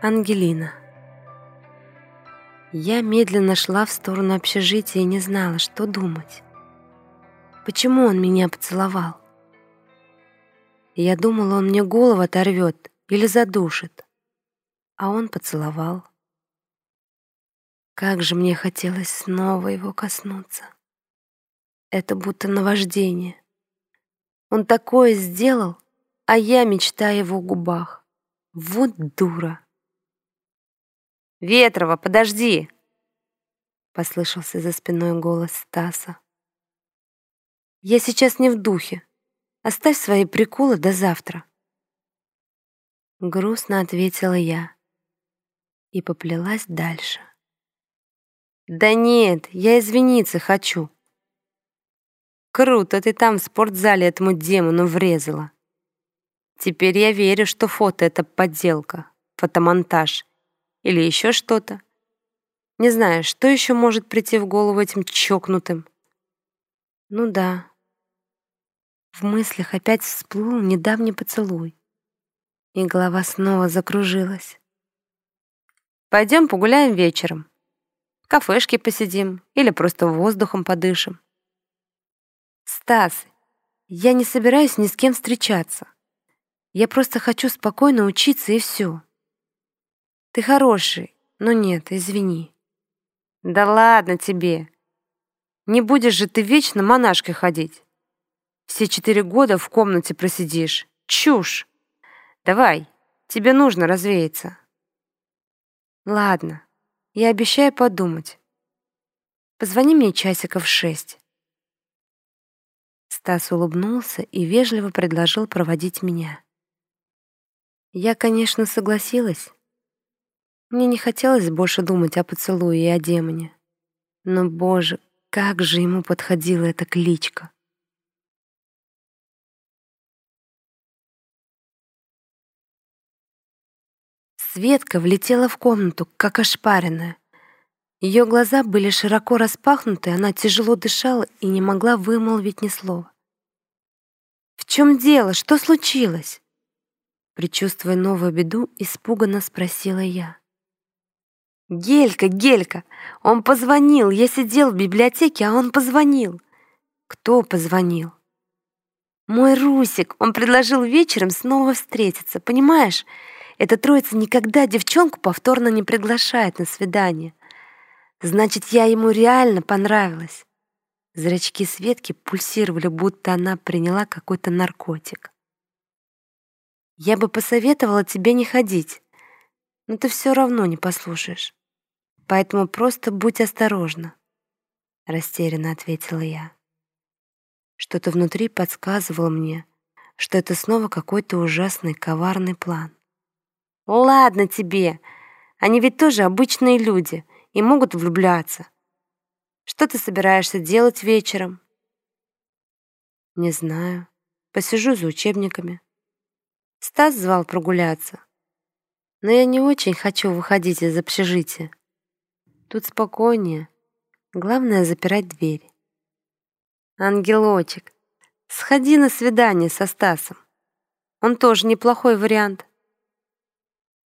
Ангелина. Я медленно шла в сторону общежития и не знала, что думать. Почему он меня поцеловал? Я думала, он мне голову оторвет или задушит. А он поцеловал. Как же мне хотелось снова его коснуться. Это будто наваждение. Он такое сделал, а я мечтаю его губах. Вот дура. «Ветрова, подожди!» Послышался за спиной голос Стаса. «Я сейчас не в духе. Оставь свои приколы до завтра». Грустно ответила я и поплелась дальше. «Да нет, я извиниться хочу». «Круто ты там в спортзале этому демону врезала. Теперь я верю, что фото — это подделка, фотомонтаж, или еще что-то. Не знаю, что еще может прийти в голову этим чокнутым. Ну да. В мыслях опять всплыл недавний поцелуй. И голова снова закружилась. Пойдем погуляем вечером. В кафешке посидим или просто воздухом подышим. Стас, я не собираюсь ни с кем встречаться. Я просто хочу спокойно учиться и все. Ты хороший, но нет, извини. Да ладно тебе. Не будешь же ты вечно монашкой ходить. Все четыре года в комнате просидишь. Чушь. Давай, тебе нужно развеяться. Ладно, я обещаю подумать. Позвони мне часиков в шесть. Стас улыбнулся и вежливо предложил проводить меня. Я, конечно, согласилась. Мне не хотелось больше думать о поцелуе и о демоне. Но, боже, как же ему подходила эта кличка. Светка влетела в комнату, как ошпаренная. Ее глаза были широко распахнуты, она тяжело дышала и не могла вымолвить ни слова. «В чем дело? Что случилось?» Причувствуя новую беду, испуганно спросила я. «Гелька, Гелька! Он позвонил! Я сидел в библиотеке, а он позвонил!» «Кто позвонил?» «Мой Русик! Он предложил вечером снова встретиться, понимаешь? Эта троица никогда девчонку повторно не приглашает на свидание. Значит, я ему реально понравилась». Зрачки Светки пульсировали, будто она приняла какой-то наркотик. «Я бы посоветовала тебе не ходить, но ты все равно не послушаешь. Поэтому просто будь осторожна, растерянно ответила я. Что-то внутри подсказывало мне, что это снова какой-то ужасный коварный план. Ладно тебе, они ведь тоже обычные люди и могут влюбляться. Что ты собираешься делать вечером? Не знаю. Посижу за учебниками. Стас звал прогуляться. Но я не очень хочу выходить из общежития. Тут спокойнее. Главное — запирать дверь. Ангелочек, сходи на свидание со Стасом. Он тоже неплохой вариант.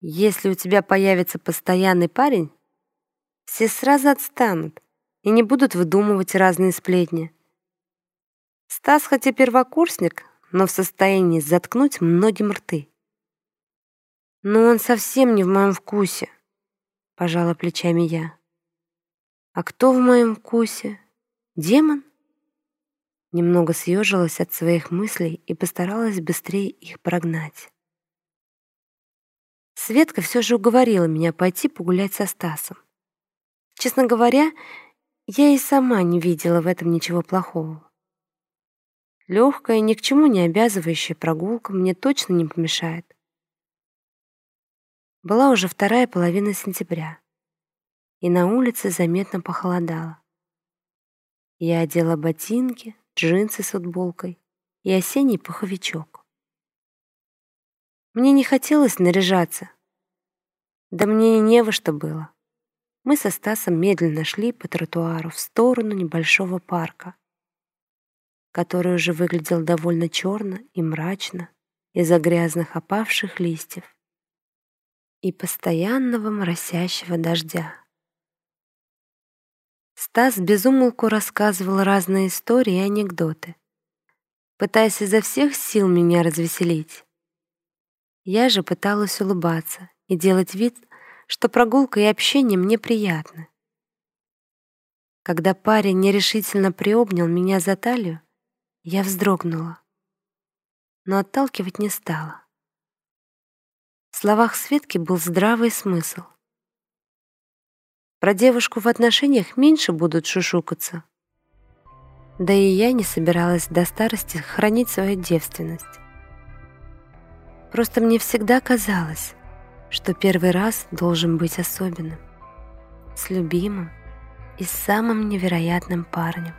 Если у тебя появится постоянный парень, все сразу отстанут и не будут выдумывать разные сплетни. Стас хоть и первокурсник, но в состоянии заткнуть многим рты. Но он совсем не в моем вкусе, пожала плечами я. А кто в моем вкусе? Демон? Немного съежилась от своих мыслей и постаралась быстрее их прогнать. Светка все же уговорила меня пойти погулять со Стасом. Честно говоря, я и сама не видела в этом ничего плохого. Легкая, ни к чему не обязывающая прогулка мне точно не помешает. Была уже вторая половина сентября и на улице заметно похолодало. Я одела ботинки, джинсы с футболкой и осенний пуховичок. Мне не хотелось наряжаться. Да мне и не во что было. Мы со Стасом медленно шли по тротуару в сторону небольшого парка, который уже выглядел довольно черно и мрачно из-за грязных опавших листьев. и постоянного моросящего дождя. Стас безумолку рассказывал разные истории и анекдоты, пытаясь изо всех сил меня развеселить. Я же пыталась улыбаться и делать вид, что прогулка и общение мне приятны. Когда парень нерешительно приобнял меня за талию, я вздрогнула, но отталкивать не стала. В словах Светки был здравый смысл. Про девушку в отношениях меньше будут шушукаться. Да и я не собиралась до старости хранить свою девственность. Просто мне всегда казалось, что первый раз должен быть особенным, с любимым и самым невероятным парнем.